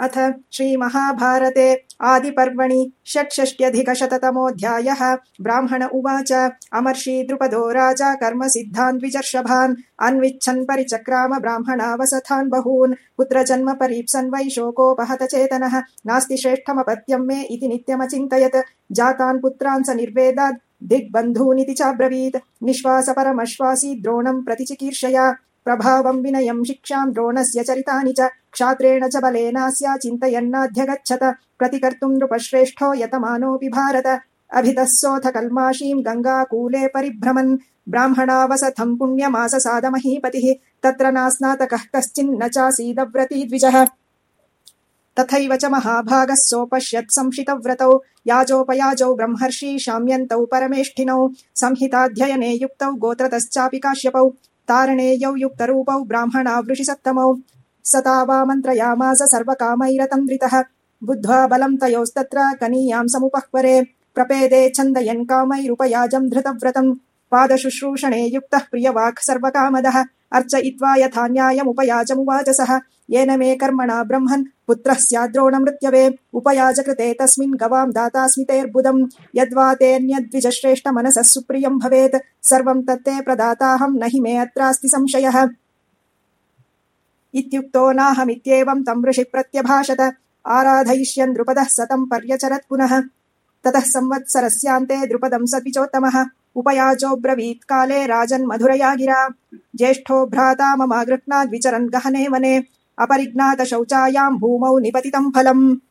अथ श्रीमहाभारते आदिपर्वणि षट्षष्ट्यधिकशततमोऽध्यायः। ब्राह्मण उवाच। अमर्षि द्रुपदो राजा कर्मसिद्धान् द्विजर्षभान् अन्विच्छन् परिचक्राम ब्राह्मणावसथान् बहून्। पुत्रजन्म परीप्सन् वै शोकोपहतचेतनः नास्ति श्रेष्ठमपत्यम् मे इति नित्यमचिन्तयत्। जातान् पुत्रान् स निर्वेदात् दिग्बन्धूनिति चाब्रवीत्। निःश्वासपरमश्वासी द्रोणम् प्रति चिकीर्षया। प्रभावम् विनयम् शिक्षाम् द्रोणस्य चरितानि च, क्षात्रेण च बलेनास्या चिन्तयन्नाध्यगच्छत प्रतिकर्तुम् नृपश्रेष्ठो यतमानोऽपि भारत। अभितः सोऽथ कल्माशीम् गङ्गाकूले परिभ्रमन् ब्राह्मणावसथम् पुण्यमाससादमहीपतिः, तत्र नास्नातकः कश्चिन्न चासीदव्रती द्विजः। तथैव च महाभागः सोपश्यत् संशितव्रतौ, याजोपयाजौ ब्रह्मर्षि शाम्यन्तौ परमेष्ठिनौ, संहिताध्ययने युक्तौ गोत्रतश्चापि काश्यपौ। तारणेयौ युक्तरूपौ ब्राह्मणावृषिसत्तमौ स तावामन्त्रयामास सर्वकामैरतन्द्रितः बुद्ध्वा बलं तयोस्तत्र कनीयां समुपह्वरे। प्रपेदे छन्दयन् कामैरुपयाजं धृतव्रतम्। पादशुश्रूषणे युक्तः प्रियवाक् सर्वकामदः। अर्चयित्वा यथा न्यायमुपयाजमुवाच सः येन मे कर्मणा ब्रह्मन्, पुत्रः स्याद्रोणमृत्यवे उपयाजकृते तस्मिन् गवाम् दातास्मितेर्बुदम्। यद्वा तेऽन्यद्विजश्रेष्ठमनसः सुप्रियम् भवेत्। सर्वम् तत्ते प्रदाताहम् न हि मे अत्रास्ति संशयः। इत्युक्तो नाहमित्येवम् तम् ऋषि प्रत्यभाषत। आराधयिष्यन् द्रुपदः सतम् पर्यचरत् पुनः। ततः संवत्सरस्यान्ते द्रुपदम् सद्विचोत्तमः उपयाजोऽब्रवीत् काले राजन् मधुरया गिरा ज्येष्ठो भ्राता ममागृह्णाद्विचरन् गहने वने। अपरिज्ञातशौचायाम् भूमौ निपतितम् फलम्।